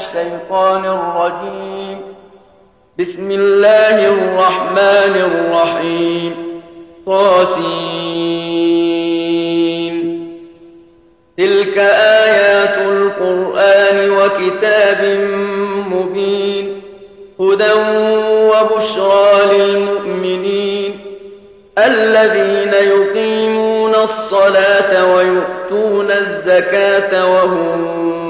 الشيطان الرجيم. بسم الله الرحمن الرحيم. طاسين. تلك آيات القرآن وكتاب مبين. هدى وبشرى للمؤمنين. الذين يقيمون الصلاة ويؤتون الزكاة وهم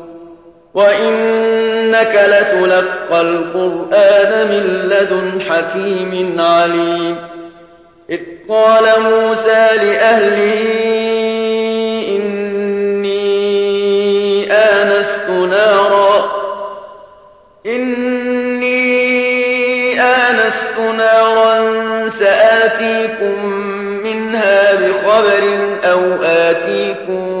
وإنك لتلقى القرآن من لدن حكيم عليم إذ قال موسى لأهله إني آنست نارا إني آنست نارا سآتيكم منها بخبر أو آتيكم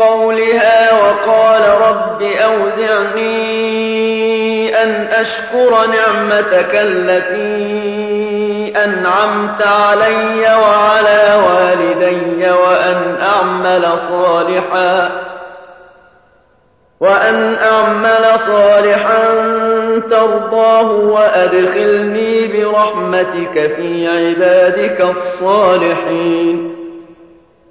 قولها وقال رب أوزعني أن أشكر نعمتك التي أنعمت علي وعلى والدي وأن أعمل صالحا ترضاه وأدخلني برحمتك في عبادك الصالحين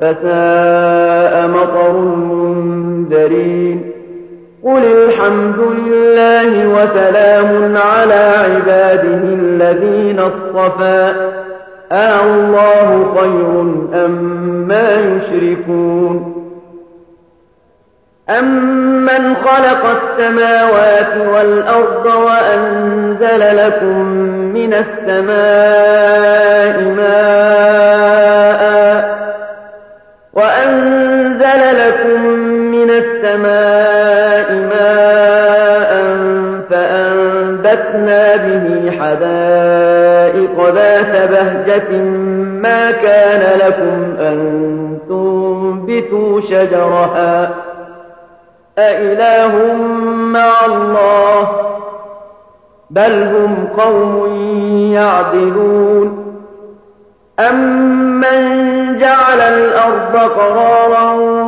فساء مطر المنذرين. قل الحمد لله وسلام على عباده الذين اصطفى. آه الله خير أم ما يشركون. أمن خلق السماوات والأرض وأنزل لكم من السماء ماء لكم من السماء ماء فأنبتنا به حدائق ذات بهجة ما كان لكم أن تنبتوا شجرها. أإله مع الله؟ بل هم قوم يعدلون. أمن جعل الأرض قرارا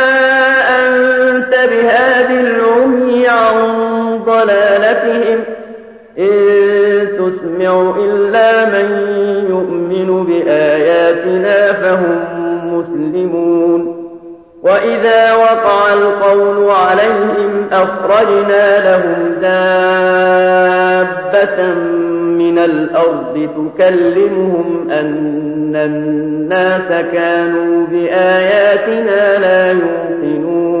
بهاد العمي عن ضلالتهم إن تسمع إلا من يؤمن بآياتنا فهم مسلمون وإذا وقع القول عليهم أخرجنا لهم دابة من الأرض تكلمهم أن الناس كانوا بآياتنا لا يوقنون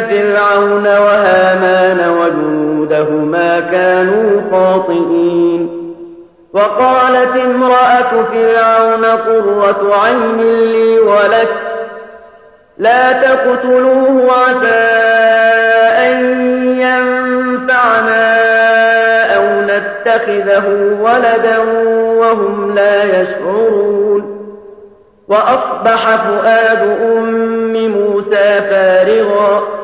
فرعون وهامان وجنودهما كانوا خاطئين. وقالت امرأة فرعون قرة عين لي ولك لا تقتلوه عسى أن ينفعنا أو نتخذه ولدا وهم لا يشعرون. وأصبح فؤاد أم موسى فارغا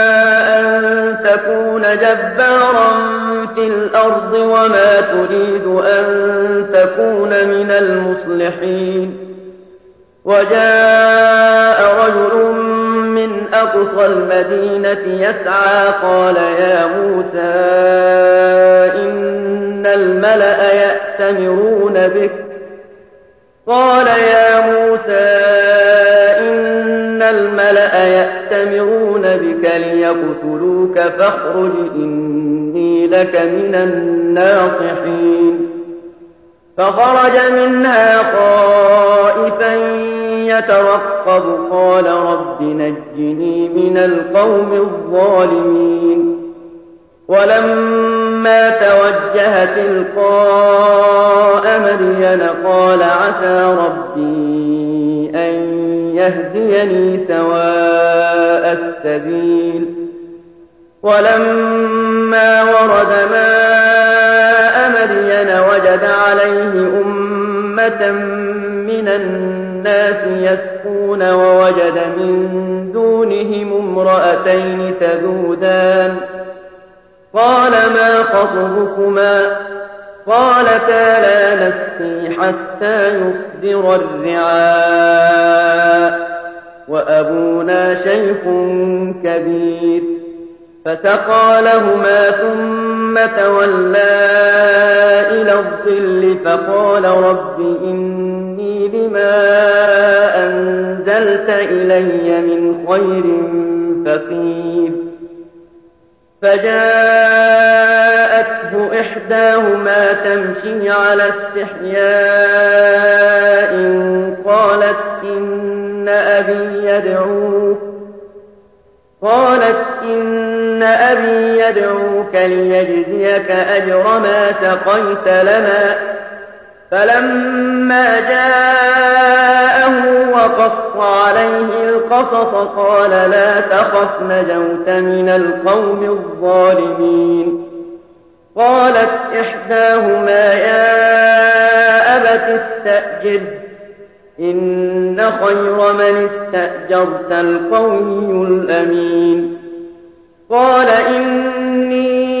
تكون جبارا في الأرض وما تريد أن تكون من المصلحين. وجاء رجل من أقصى المدينة يسعى قال يا موسى إن الملأ يأتمرون بك. قال يا موسى إن الملأ يأتمرون بك ليقتلوك فاخرج إني لك من الناصحين. فخرج منها خائفا يترقب قال رب نجني من القوم الظالمين. ولما توجه تلقاء مدين قال عسى ربي أن يهديني سواء السبيل. ولما ورد ماء مدين وجد عليه أمة من الناس يسكون ووجد من دونهم امرأتين تذودان قال ما خطبكما؟ قالتا لا نسقي حتى يصدر الرعاء. وأبونا شيخ كبير. فسقى لهما ثم تولى إلى الظل فقال رب إني لما أنزلت إلي من خير فقير. فجاءته إحداهما تمشي على استحياء قالت إن أبي يدعوك قالت إن أبي يدعوك ليجزيك أجر ما سقيت لنا فلما جاءه وقص عليه القصص قال لا تخف نجوت من القوم الظالمين. قالت إحداهما يا أبت استأجر إن خير من استأجرت القوي الأمين. قال إني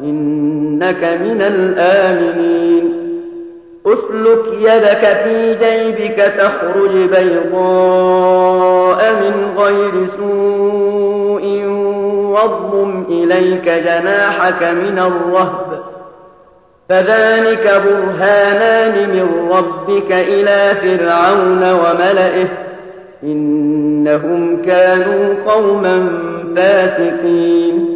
إنك من الآمنين. أسلك يدك في جيبك تخرج بيضاء من غير سوء واضم إليك جناحك من الرهب. فذلك برهانان من ربك إلى فرعون وملئه. إنهم كانوا قوما فاسقين.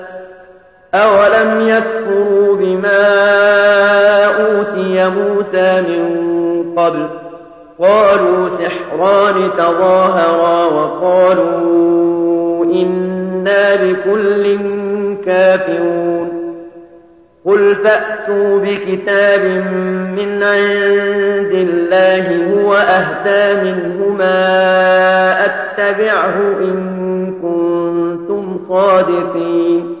أولم يكفروا بما أوتي موسى من قبل قالوا سحران تظاهرا وقالوا إنا بكل كافرون قل فأتوا بكتاب من عند الله هو أهدى منهما أتبعه إن كنتم صادقين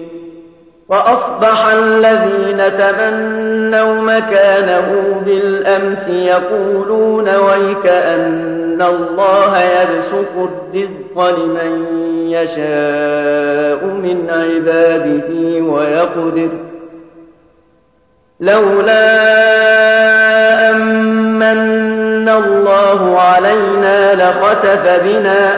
وأصبح الذين تمنوا مكانه بالأمس يقولون ويك أن الله يبسط الرزق لمن يشاء من عباده ويقدر. لولا أمن الله علينا لخسف بنا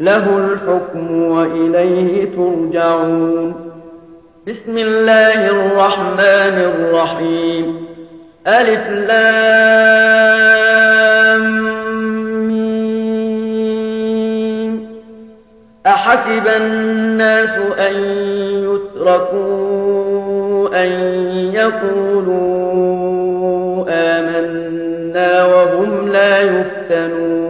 له الحكم وإليه ترجعون. بسم الله الرحمن الرحيم. ألف لام أحسب الناس أن يتركوا أن يقولوا آمنا وهم لا يفتنون.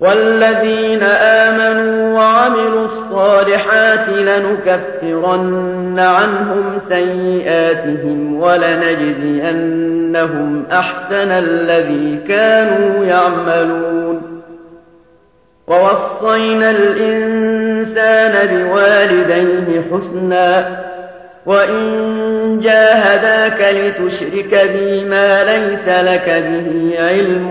والذين آمنوا وعملوا الصالحات لنكفرن عنهم سيئاتهم ولنجزينهم أحسن الذي كانوا يعملون. ووصينا الإنسان بوالديه حسنا وإن جاهداك لتشرك بي ما ليس لك به علم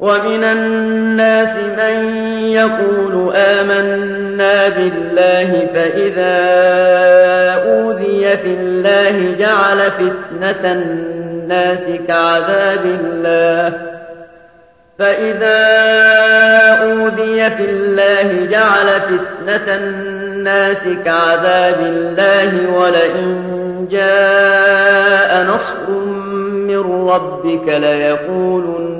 ومن الناس من يقول آمنا بالله فإذا أوذي في الله جعل فتنة الناس كعذاب الله. فإذا أوذي في الله جعل فتنة الناس كعذاب الله ولئن جاء نصر من ربك ليقولن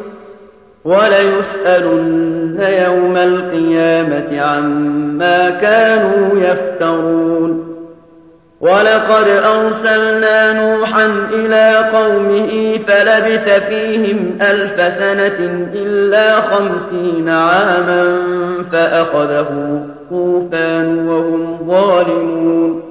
وليسألن يوم القيامة عما كانوا يفترون. ولقد أرسلنا نوحا إلى قومه فلبث فيهم ألف سنة إلا خمسين عاما فأخذه الطوفان وهم ظالمون.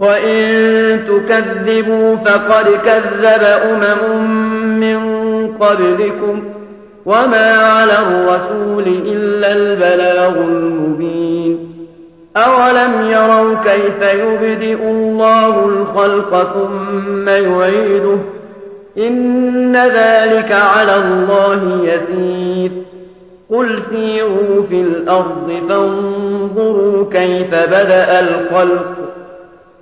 وإن تكذبوا فقد كذب أمم من قبلكم وما على الرسول إلا البلاغ المبين أولم يروا كيف يبدئ الله الخلق ثم يعيده إن ذلك على الله يسير قل سيروا في الأرض فانظروا كيف بدأ الخلق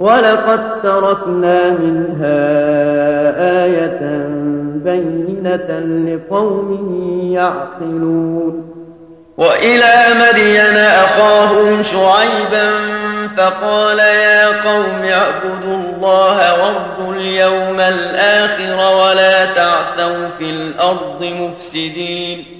ولقد تركنا منها آية بينة لقوم يعقلون وإلى مدين أخاهم شعيبا فقال يا قوم اعبدوا الله وارجوا اليوم الآخر ولا تعثوا في الأرض مفسدين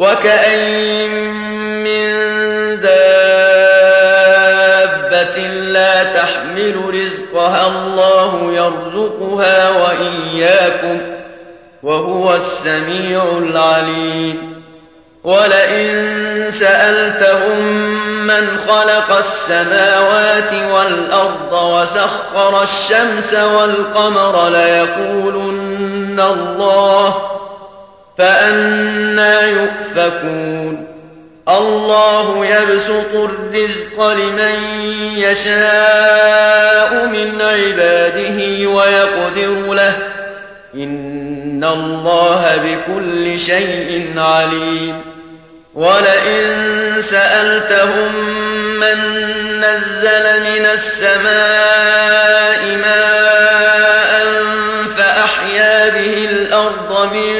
وكأين من دابة لا تحمل رزقها الله يرزقها وإياكم وهو السميع العليم. ولئن سألتهم من خلق السماوات والأرض وسخر الشمس والقمر ليقولن الله فأنا يؤفكون. الله يبسط الرزق لمن يشاء من عباده ويقدر له. إن الله بكل شيء عليم. ولئن سألتهم من نزل من السماء ماء فأحيا به الأرض من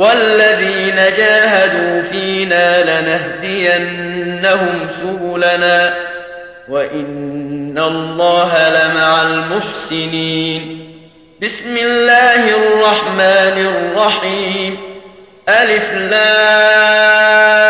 والذين جاهدوا فينا لنهدينهم سبلنا وإن الله لمع المحسنين. بسم الله الرحمن الرحيم. ألف لام.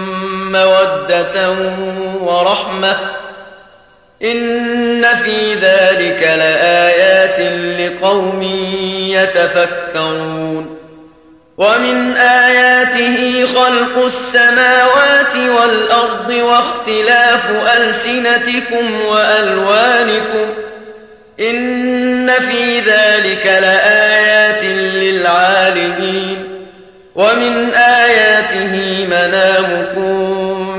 مودة ورحمة إن في ذلك لآيات لقوم يتفكرون ومن آياته خلق السماوات والأرض واختلاف ألسنتكم وألوانكم إن في ذلك لآيات للعالمين ومن آياته منامكم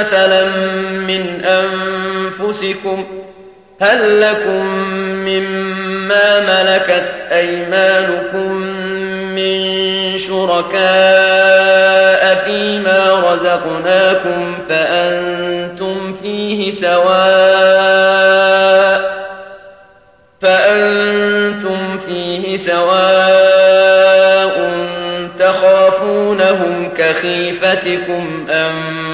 مثلا من أنفسكم هل لكم مما ملكت أيمانكم من شركاء فيما رزقناكم فأنتم فيه سواء فأنتم فيه سواء تخافونهم كخيفتكم أنفسكم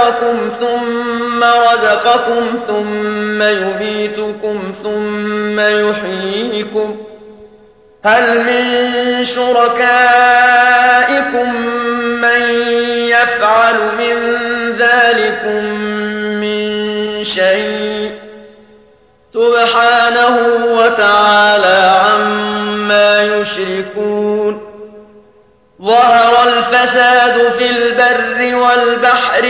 خلقكم ثم رزقكم ثم يميتكم ثم يحييكم هل من شركائكم من يفعل من ذلكم من شيء؟ سبحانه وتعالى عما يشركون ظهر الفساد في البر والبحر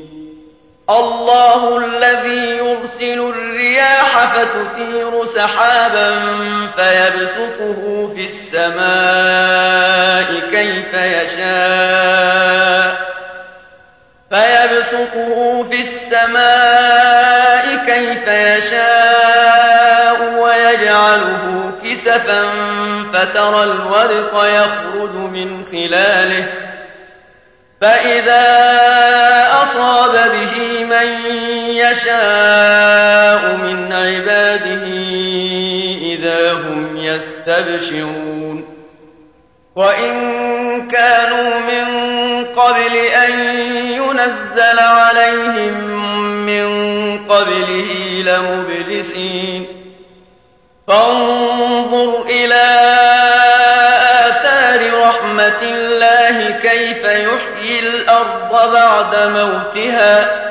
الله الذي يرسل الرياح فتثير سحابا فيبسطه في السماء كيف يشاء. فيبسطه في السماء كيف يشاء ويجعله كسفا فترى الورق يخرج من خلاله. فإذا أصاب به من يشاء من عباده إذا هم يستبشرون. وإن كانوا من قبل أن ينزل عليهم من قبله لمبلسين. فانظر إلى آثار رحمة الله كيف يحيي الأرض بعد موتها.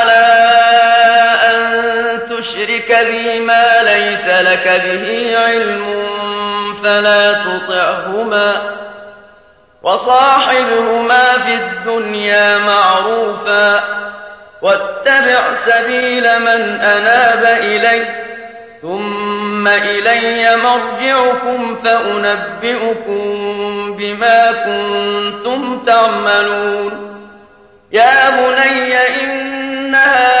بي ما ليس لك به علم فلا تطعهما وصاحبهما في الدنيا معروفا واتبع سبيل من أناب إلي ثم إلي مرجعكم فأنبئكم بما كنتم تعملون يا بني إنها إن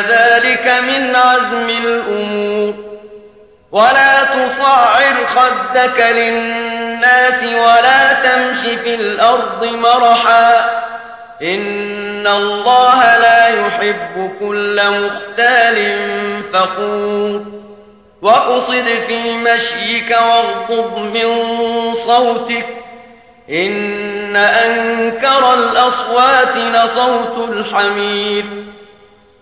ذلك من عزم الأمور. ولا تصعر خدك للناس ولا تمش في الأرض مرحا. إن الله لا يحب كل مختال فخور. واقصد في مشيك واغضض من صوتك. إن أنكر الأصوات لصوت الحمير.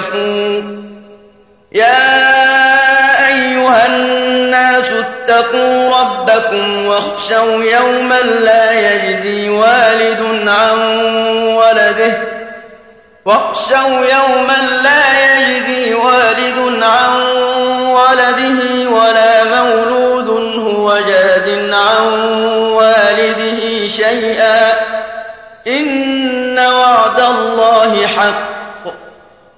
كفور يا أيها الناس اتقوا ربكم واخشوا يوما لا يجزي والد عن ولده. واخشوا يوما لا يجزي والد عن ولده ولا مولود هو جاد عن والده شيئا. إن وعد الله حق.